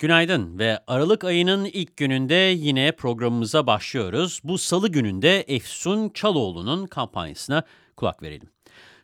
Günaydın ve Aralık ayının ilk gününde yine programımıza başlıyoruz. Bu salı gününde Efsun Çaloğlu'nun kampanyasına kulak verelim.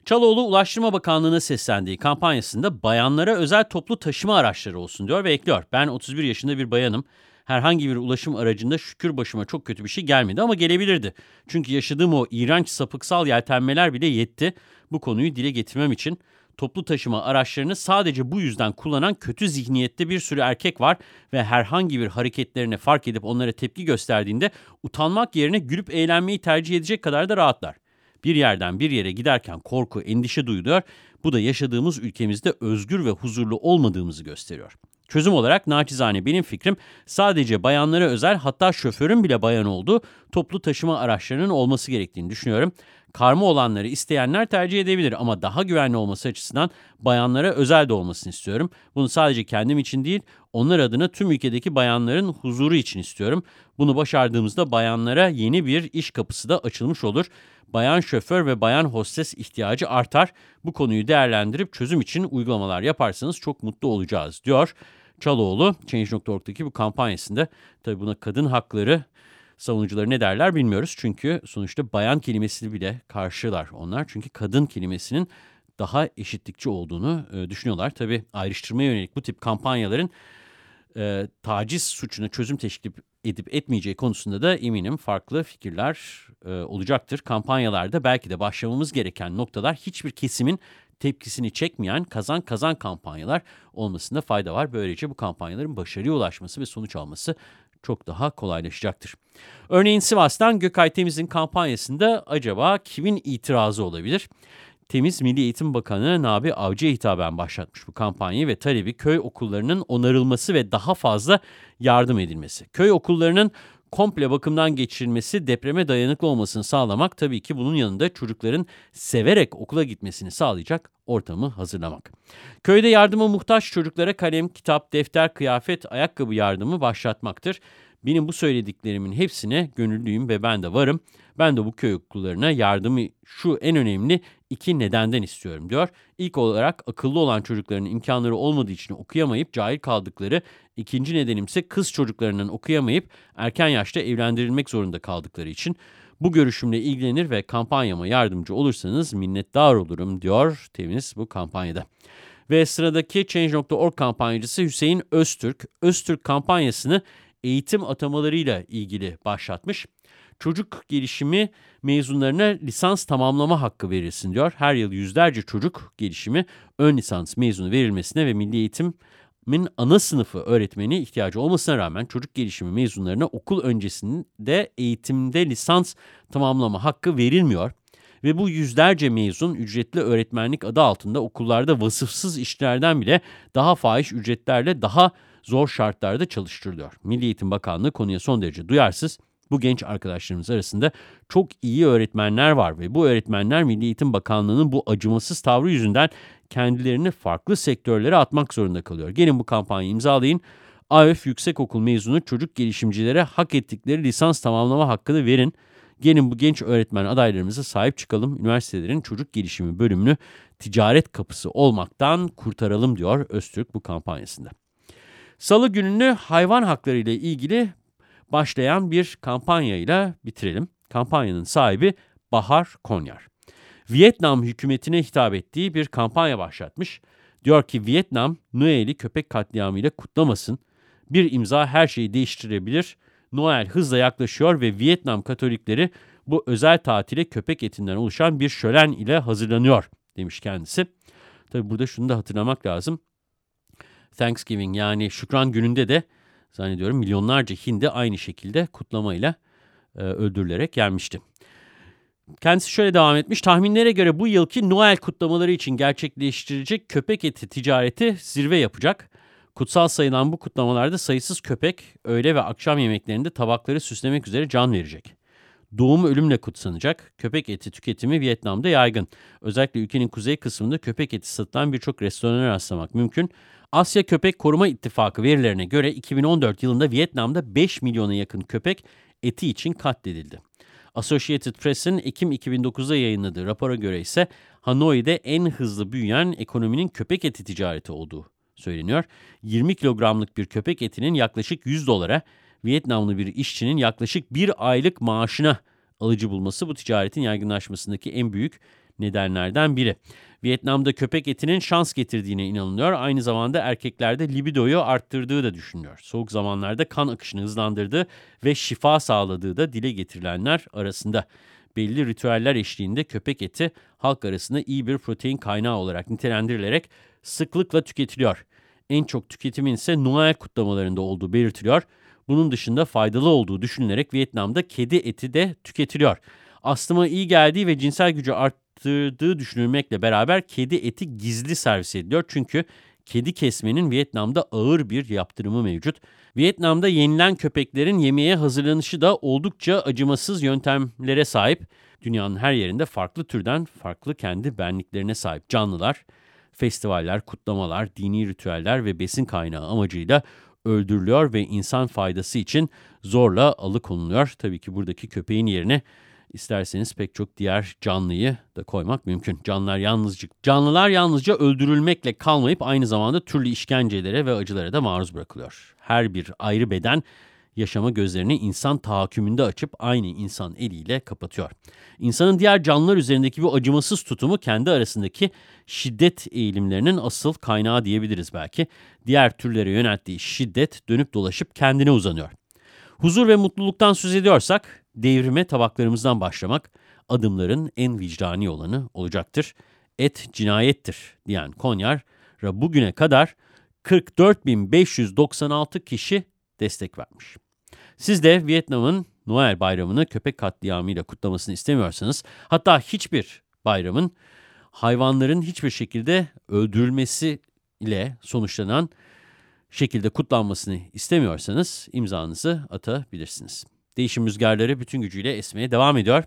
Çaloğlu Ulaştırma Bakanlığı'na seslendiği kampanyasında bayanlara özel toplu taşıma araçları olsun diyor ve ekliyor. Ben 31 yaşında bir bayanım. Herhangi bir ulaşım aracında şükür başıma çok kötü bir şey gelmedi ama gelebilirdi. Çünkü yaşadığım o iğrenç sapıksal yeltenmeler bile yetti bu konuyu dile getirmem için toplu taşıma araçlarını sadece bu yüzden kullanan kötü zihniyette bir sürü erkek var ve herhangi bir hareketlerini fark edip onlara tepki gösterdiğinde utanmak yerine gülüp eğlenmeyi tercih edecek kadar da rahatlar. Bir yerden bir yere giderken korku, endişe duyuluyor. Bu da yaşadığımız ülkemizde özgür ve huzurlu olmadığımızı gösteriyor. Çözüm olarak naçizane benim fikrim sadece bayanlara özel hatta şoförün bile bayan olduğu toplu taşıma araçlarının olması gerektiğini düşünüyorum. Karma olanları isteyenler tercih edebilir ama daha güvenli olması açısından bayanlara özel de olmasını istiyorum. Bunu sadece kendim için değil, onlar adına tüm ülkedeki bayanların huzuru için istiyorum. Bunu başardığımızda bayanlara yeni bir iş kapısı da açılmış olur. Bayan şoför ve bayan hostes ihtiyacı artar. Bu konuyu değerlendirip çözüm için uygulamalar yaparsanız çok mutlu olacağız diyor. Çaloğlu Change.org'daki bu kampanyasında tabii buna kadın hakları savunucuları ne derler bilmiyoruz. Çünkü sonuçta bayan kelimesini bile karşılar onlar. Çünkü kadın kelimesinin daha eşitlikçi olduğunu e, düşünüyorlar. Tabii ayrıştırmaya yönelik bu tip kampanyaların e, taciz suçuna çözüm teşkil edip etmeyeceği konusunda da eminim farklı fikirler e, olacaktır. Kampanyalarda belki de başlamamız gereken noktalar hiçbir kesimin tepkisini çekmeyen kazan kazan kampanyalar olmasında fayda var. Böylece bu kampanyaların başarıya ulaşması ve sonuç alması çok daha kolaylaşacaktır. Örneğin Sivas'tan Gökay Temiz'in kampanyasında acaba kimin itirazı olabilir? Temiz Milli Eğitim Bakanı Nabi Avcı'ya hitaben başlatmış bu kampanyayı ve talebi köy okullarının onarılması ve daha fazla yardım edilmesi. Köy okullarının komple bakımdan geçirilmesi, depreme dayanıklı olmasını sağlamak, tabii ki bunun yanında çocukların severek okula gitmesini sağlayacak ortamı hazırlamak. Köyde yardıma muhtaç çocuklara kalem, kitap, defter, kıyafet, ayakkabı yardımı başlatmaktır. Benim bu söylediklerimin hepsine gönüllüyüm ve ben de varım. Ben de bu köy okullarına yardımı şu en önemli iki nedenden istiyorum diyor. İlk olarak akıllı olan çocukların imkanları olmadığı için okuyamayıp cahil kaldıkları, ikinci nedenimse kız çocuklarının okuyamayıp erken yaşta evlendirilmek zorunda kaldıkları için. Bu görüşümle ilgilenir ve kampanyama yardımcı olursanız minnettar olurum diyor Temiz bu kampanyada. Ve sıradaki Change.org kampanyacısı Hüseyin Öztürk, Öztürk kampanyasını eğitim atamalarıyla ilgili başlatmış. Çocuk gelişimi mezunlarına lisans tamamlama hakkı verilsin diyor. Her yıl yüzlerce çocuk gelişimi ön lisans mezunu verilmesine ve Milli Eğitim'in ana sınıfı öğretmeni ihtiyacı olmasına rağmen çocuk gelişimi mezunlarına okul öncesinde eğitimde lisans tamamlama hakkı verilmiyor. Ve bu yüzlerce mezun ücretli öğretmenlik adı altında okullarda vasıfsız işlerden bile daha fahiş ücretlerle daha zor şartlarda çalıştırılıyor. Milli Eğitim Bakanlığı konuya son derece duyarsız. Bu genç arkadaşlarımız arasında çok iyi öğretmenler var ve bu öğretmenler Milli Eğitim Bakanlığı'nın bu acımasız tavrı yüzünden kendilerini farklı sektörlere atmak zorunda kalıyor. Gelin bu kampanyayı imzalayın. AÖF Yüksekokul mezunu çocuk gelişimcilere hak ettikleri lisans tamamlama hakkını verin. Gelin bu genç öğretmen adaylarımıza sahip çıkalım. Üniversitelerin çocuk gelişimi bölümünü ticaret kapısı olmaktan kurtaralım diyor Öztürk bu kampanyasında. Salı gününü hayvan hakları ile ilgili başlayan bir kampanyayla bitirelim. Kampanyanın sahibi Bahar Konyar. Vietnam hükümetine hitap ettiği bir kampanya başlatmış. Diyor ki Vietnam Noel'i köpek katliamıyla kutlamasın. Bir imza her şeyi değiştirebilir. Noel hızla yaklaşıyor ve Vietnam Katolikleri bu özel tatile köpek etinden oluşan bir şölen ile hazırlanıyor demiş kendisi. Tabi burada şunu da hatırlamak lazım. Thanksgiving yani şükran gününde de zannediyorum milyonlarca hindi aynı şekilde kutlamayla e, öldürülerek gelmişti. Kendisi şöyle devam etmiş. Tahminlere göre bu yılki Noel kutlamaları için gerçekleştirecek köpek eti ticareti zirve yapacak. Kutsal sayılan bu kutlamalarda sayısız köpek öğle ve akşam yemeklerinde tabakları süslemek üzere can verecek. Doğum ölümle kutsanacak. Köpek eti tüketimi Vietnam'da yaygın. Özellikle ülkenin kuzey kısmında köpek eti satılan birçok restorana rastlamak mümkün. Asya Köpek Koruma İttifakı verilerine göre 2014 yılında Vietnam'da 5 milyona yakın köpek eti için katledildi. Associated Press'in Ekim 2009'da yayınladığı rapora göre ise Hanoi'de en hızlı büyüyen ekonominin köpek eti ticareti olduğu söyleniyor. 20 kilogramlık bir köpek etinin yaklaşık 100 dolara, Vietnamlı bir işçinin yaklaşık bir aylık maaşına alıcı bulması bu ticaretin yaygınlaşmasındaki en büyük nedenlerden biri. Vietnam'da köpek etinin şans getirdiğine inanılıyor. Aynı zamanda erkeklerde libidoyu arttırdığı da düşünülüyor. Soğuk zamanlarda kan akışını hızlandırdığı ve şifa sağladığı da dile getirilenler arasında. Belli ritüeller eşliğinde köpek eti halk arasında iyi bir protein kaynağı olarak nitelendirilerek sıklıkla tüketiliyor. En çok tüketimin ise Noel kutlamalarında olduğu belirtiliyor. Bunun dışında faydalı olduğu düşünülerek Vietnam'da kedi eti de tüketiliyor. Astıma iyi geldiği ve cinsel gücü arttırdığı düşünülmekle beraber kedi eti gizli servis ediliyor. Çünkü kedi kesmenin Vietnam'da ağır bir yaptırımı mevcut. Vietnam'da yenilen köpeklerin yemeğe hazırlanışı da oldukça acımasız yöntemlere sahip. Dünyanın her yerinde farklı türden farklı kendi benliklerine sahip canlılar, festivaller, kutlamalar, dini ritüeller ve besin kaynağı amacıyla öldürülüyor ve insan faydası için zorla alıkonuluyor. Tabii ki buradaki köpeğin yerine isterseniz pek çok diğer canlıyı da koymak mümkün. Canlılar yalnızca, canlılar yalnızca öldürülmekle kalmayıp aynı zamanda türlü işkencelere ve acılara da maruz bırakılıyor. Her bir ayrı beden yaşama gözlerini insan tahakkümünde açıp aynı insan eliyle kapatıyor. İnsanın diğer canlılar üzerindeki bu acımasız tutumu kendi arasındaki şiddet eğilimlerinin asıl kaynağı diyebiliriz belki. Diğer türlere yönelttiği şiddet dönüp dolaşıp kendine uzanıyor. Huzur ve mutluluktan söz ediyorsak devrime tabaklarımızdan başlamak adımların en vicdani olanı olacaktır. Et cinayettir diyen Konyar'a bugüne kadar 44.596 kişi destek vermiş. Siz de Vietnam'ın Noel bayramını köpek katliamıyla kutlamasını istemiyorsanız, hatta hiçbir bayramın hayvanların hiçbir şekilde öldürülmesiyle sonuçlanan şekilde kutlanmasını istemiyorsanız imzanızı atabilirsiniz. Değişim rüzgarları bütün gücüyle esmeye devam ediyor.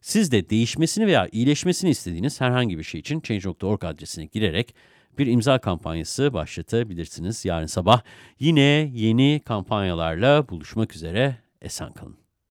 Siz de değişmesini veya iyileşmesini istediğiniz herhangi bir şey için Change.org adresine girerek bir imza kampanyası başlatabilirsiniz. Yarın sabah yine yeni kampanyalarla buluşmak üzere. Esen kalın.